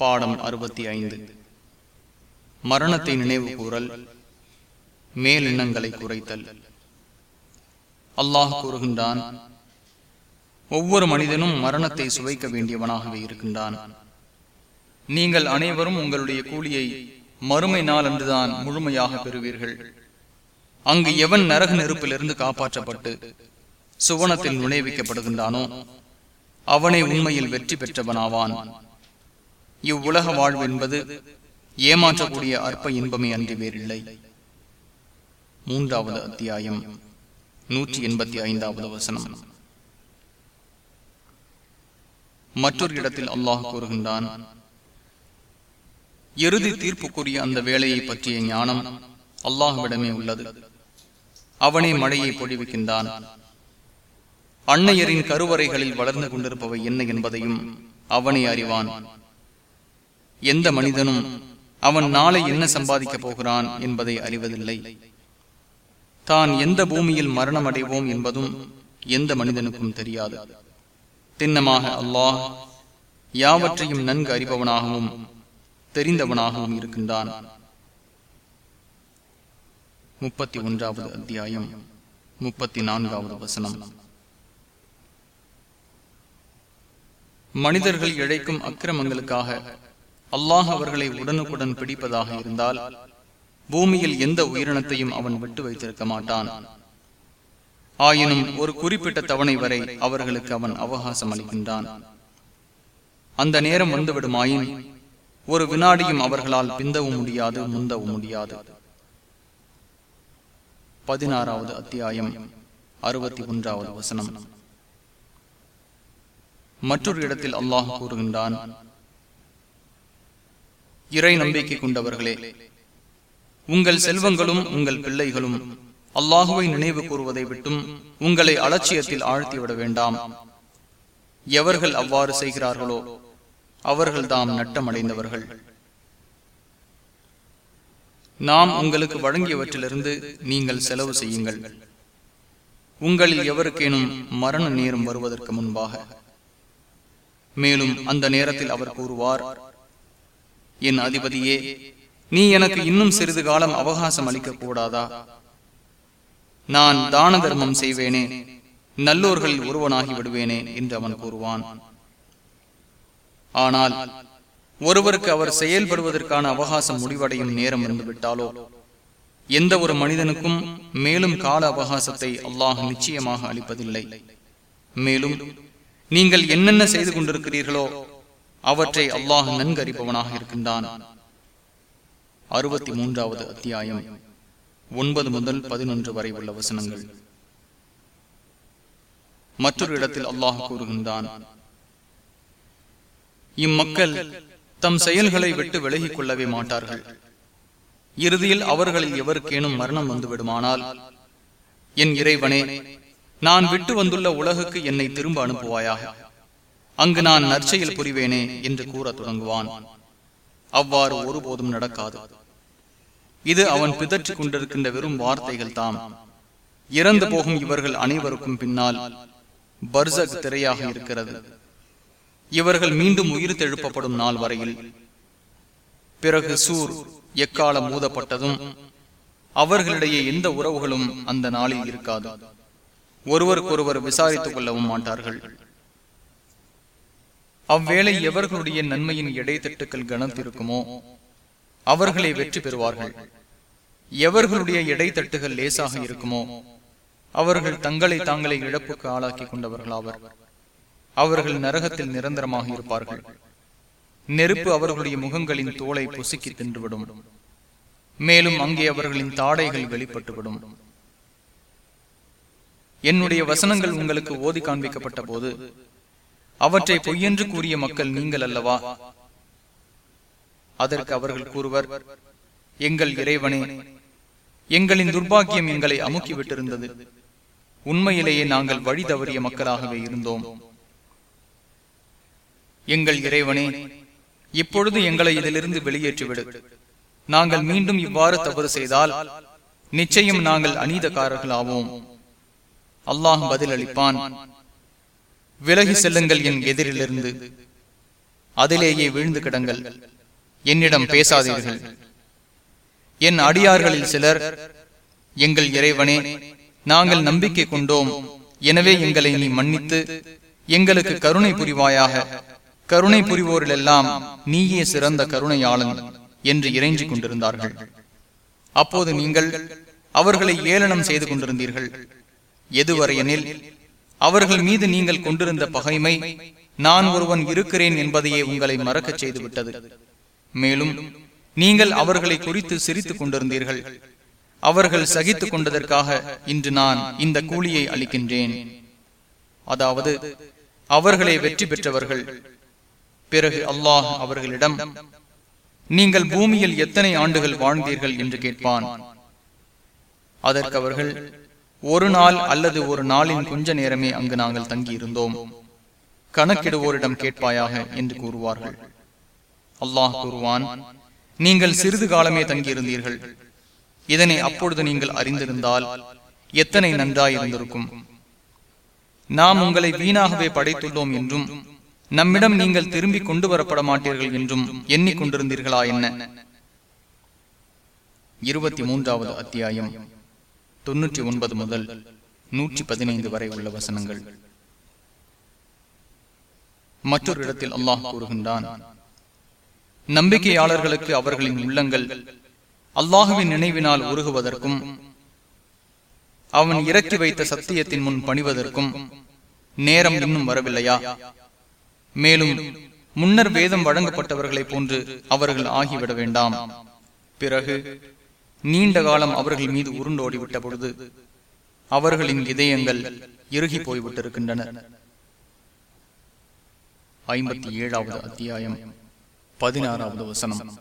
பாடம் அறுபத்தி ஐந்து. மரணத்தை நினைவு கூறல் மேலெண்ணங்களை குறைத்தல். அல்லாஹ் கூறுகின்றான் ஒவ்வொரு மனிதனும் மரணத்தை சுவைக்க வேண்டியவனாகவே இருக்கின்றான். நீங்கள் அனைவரும் உங்களுடைய கூலியை மறுமை நாள் அன்றுதான் முழுமையாக பெறுவீர்கள். அங்கு எவன் நரக நெருப்பிலிருந்து காப்பாற்றப்பட்டு சுவனத்தில் நுழைவிக்கப்படுகின்றானோ அவனை உண்மையில் வெற்றி பெற்றவனாவான். இவ்வுலக வாழ்வு என்பது ஏமாற்றக்கூடிய அற்ப இன்பமே அன்றி வேறில்லை. மூன்றாவது அத்தியாயம் நூற்றி எண்பத்தி ஐந்தாவது வசனம். மற்றொரு இடத்தில் அல்லாஹ் கூறுகின்றான் இறுதி தீர்ப்புக்குரிய அந்த வேலையை பற்றிய ஞானம் அல்லாஹ்விடமே உள்ளது. அவனே மழையை பொழிவிக்கின்றான். அன்னையரின் கருவறைகளில் வளர்ந்து கொண்டிருப்பவை என்ன என்பதையும் அவனே அறிவான். எந்த மனிதனும் அவன் நாளை என்ன சம்பாதிக்கப் போகிறான் என்பதை அறிவதில்லை. தான் எந்த பூமியில் மரணம் அடைவோம் என்பதும் எந்த மனிதனுக்கும் தெரியாது. திண்ணமாக அல்லாஹ் யாவற்றையும் நன்கு அறிபவனாகவும் தெரிந்தவனாகவும் இருக்கின்றான். முப்பத்தி ஒன்றாவது அத்தியாயம் முப்பத்தி நான்காவது வசனம். மனிதர்கள் இழைக்கும் அக்கிரமங்களுக்காக அல்லாஹ் அவர்களை உடனுக்குடன் பிடிப்பதாக இருந்தால் பூமியில் எந்த உயிரினத்தையும் அவன் விட்டு வைத்திருக்க மாட்டான். ஆயினும் ஒரு குறிப்பிட்ட தவணை வரை அவர்களுக்கு அவன் அவகாசம் அளிக்கின்றான். அந்த நேரம் வந்துவிடுமாயின் ஒரு வினாடியும் அவர்களால் பிந்தவும் முடியாது முந்தவும் முடியாது. பதினாறாவது அத்தியாயம் அறுபத்தி ஒன்றாவது வசனம். மற்றொரு இடத்தில் அல்லாஹ் கூறுகின்றான் இறை நம்பிக்கை கொண்டவர்களே உங்கள் செல்வங்களும் உங்கள் பிள்ளைகளும் அல்லாஹுவை நினைவு கூறுவதை விட்டும் உங்களை அலட்சியத்தில் ஆழ்த்திவிட வேண்டாம். எவர்கள் அவ்வாறு செய்கிறார்களோ அவர்கள் தாம் நட்டமடைந்தவர்கள். நாம் உங்களுக்கு வழங்கியவற்றிலிருந்து நீங்கள் செலவு செய்யுங்கள். உங்களில் எவருக்கேனும் மரண நேரம் வருவதற்கு முன்பாக. மேலும் அந்த நேரத்தில் அவர் கூறுவார் என் அதிபதியே நீ எனக்கு இன்னும் சிறிது காலம் அவகாசம் அளிக்க கூடாதா நான் தான தர்மம் செய்வேனே நல்லோர்கள் ஒருவனாகி விடுவேனே என்று அவன் கூறுவான். ஆனால் ஒருவருக்கு அவர் செயல்படுவதற்கான அவகாசம் முடிவடையும் நேரம் இருந்துவிட்டாலோ எந்த ஒரு மனிதனுக்கும் மேலும் கால அவகாசத்தை அல்லாஹ் நிச்சயமாக அளிப்பதில்லை. மேலும் நீங்கள் என்னென்ன செய்து கொண்டிருக்கிறீர்களோ அவற்றை அல்லாஹ் நன்கறிப்பவனாக இருக்கின்றான். அறுபத்தி மூன்றாவது அத்தியாயம் ஒன்பது முதல் பதினொன்று வரை உள்ள வசனங்கள். மற்றொரு இடத்தில் அல்லாஹ் கூறுகின்றான் இம்மக்கள் தம் செயல்களை விட்டு விலகிக் கொள்ளவே மாட்டார்கள். இறுதியில் அவர்களில் எவருக்கேனும் மரணம் வந்துவிடுமானால் என் இறைவனே நான் விட்டு வந்துள்ள உலகுக்கு என்னை திரும்ப அனுப்புவாயாக. அங்கு நான் நற்செயல் புரிவேனே என்று கூற தொடங்குவான். அவ்வாறு ஒருபோதும் நடக்காது. இது அவன் பிதற்றிக் கொண்டிருக்கின்ற வெறும் வார்த்தைகள் தாம். இறந்து போகும் இவர்கள் அனைவருக்கும் பின்னால் பர்சக் திரையாக இருக்கிறது. இவர்கள் மீண்டும் உயிர் தெழுப்பப்படும் நாள் வரையில். பிறகு சூர் எக்காலம் மூதப்பட்டதும் அவர்களிடையே எந்த உறவுகளும் அந்த நாளில் இருக்காது. ஒருவருக்கொருவர் விசாரித்துக் கொள்ளவும் மாட்டார்கள். அவ்வேளை எவர்களுடைய நன்மையின் இடைத்தட்டுக்கள் கனத்திருக்குமோ அவர்களை வெற்றி பெறுவார்கள். எவர்களுடைய இடைத்தட்டுகள் லேசாக இருக்குமோ அவர்கள் தங்களை தாங்களை இழப்புக்கு ஆளாக்கி கொண்டவர்களாவர். அவர்கள் நரகத்தில் நிரந்தரமாக இருப்பார்கள். நெருப்பு அவர்களுடைய முகங்களின் தோலை பொசுக்கி தின்றுவிடும். மேலும் அங்கே அவர்களின் தாடைகள் வெளிப்பட்டுவிடும். என்னுடைய வசனங்கள் உங்களுக்கு ஓதி காண்பிக்கப்பட்ட போது அவற்றை பொய்யென்று கூறிய மக்கள் நீங்கள் அல்லவா? அதற்கு அவர்கள் கூறுவர் எங்கள் இறைவனே எங்களின் துர்பாக்கியம் எங்களை அமுக்கி விட்டிருந்தது உண்மையிலேயே நாங்கள் வழி தவறிய மக்களாகவே இருந்தோம். எங்கள் இறைவனே இப்பொழுது எங்களை இதிலிருந்து வெளியேற்றிவிடு. நாங்கள் மீண்டும் இவ்வாறு தவறு செய்தால் நிச்சயம் நாங்கள் அநீதக்காரர்களாவோம். அல்லாஹ் பதிலளிப்பான். விலகி செல்லுங்கள் என் எதிரிலிருந்து. அதிலேயே வீழ்ந்து கிடங்கள். என்னிடம் பேசாதீர்கள். என் அடியார்களில் சிலர் எங்கள் இறைவனே நாங்கள் நம்பிக்கை கொண்டோம். எனவே எங்களை நீ மன்னித்து எங்களுக்கு கருணை புரிவாயாக. கருணை புரிவோரிலெல்லாம் நீயே சிறந்த கருணையாளன் என்று இறைஞ்சிக் கொண்டிருந்தார்கள். அப்போது நீங்கள் அவர்களை ஏளனம் செய்து கொண்டிருந்தீர்கள். எதுவரையெனில் அவர்கள் மீது நீங்கள் கொண்டிருந்த பகைமை நான் ஒருவன் இருக்கிறேன் என்பதையே உங்களை மறக்கச் செய்துவிட்டது. மேலும் நீங்கள் அவர்களை குறித்து சிரித்துக் கொண்டிருந்தீர்கள். அவர்கள் சகித்துக் கொண்டதற்காக இன்று நான் இந்த கூலியை அளிக்கின்றேன். அதாவது அவர்களே வெற்றி பெற்றவர்கள். பிறகு அல்லாஹ் அவர்களிடம் நீங்கள் பூமியில் எத்தனை ஆண்டுகள் வாழ்ந்தீர்கள்? என்று கேட்பான். அதற்கு அவர்கள் ஒரு நாள் அல்லது ஒரு நாளின் கொஞ்ச நேரமே அங்கு நாங்கள் தங்கியிருந்தோம். கணக்கிடுவோரிடம் கேட்பாயாக என்று கூறுவார்கள். அல்லாஹ் கூறுவான் நீங்கள் சிறிது காலமே தங்கியிருந்தீர்கள். இதனை அப்பொழுது நீங்கள் அறிந்திருந்தால் எத்தனை நன்றாயிருந்திருக்கும். நாம் உங்களை வீணாகவே படைத்துள்ளோம் என்றும் நம்மிடம் நீங்கள் திரும்பி கொண்டு வரப்பட மாட்டீர்கள் என்றும் எண்ணிக்கொண்டிருந்தீர்களா என்ன? இருபத்தி மூன்றாவது அத்தியாயம். தொன்னூற்றி ஒன்பது முதல் நூற்றி பதினைந்து வரை உள்ள வசனங்கள். மற்றொரு இடத்தில் அல்லாஹ் கூறுகின்றான் நம்பிக்கையாளர்களுக்கு அவர்களின் உள்ளங்கள் அல்லாஹுவின் நினைவினால் உருகுவதற்கும் அவன் இறக்கி வைத்த சத்தியத்தின் முன் பணிவதற்கும் நேரம் இன்னும் வரவில்லையா? மேலும் முன்னர் வேதம் வழங்கப்பட்டவர்களை போன்று அவர்கள் ஆகிவிட வேண்டாம். பிறகு நீண்ட காலம் அவர்கள் மீது உருண்டோடிவிட்ட பொழுது அவர்களின் இதயங்கள் இறுகி போய்விட்டிருக்கின்றன. ஐம்பத்தி ஏழாவது அத்தியாயம் பதினாறாவது வசனம்.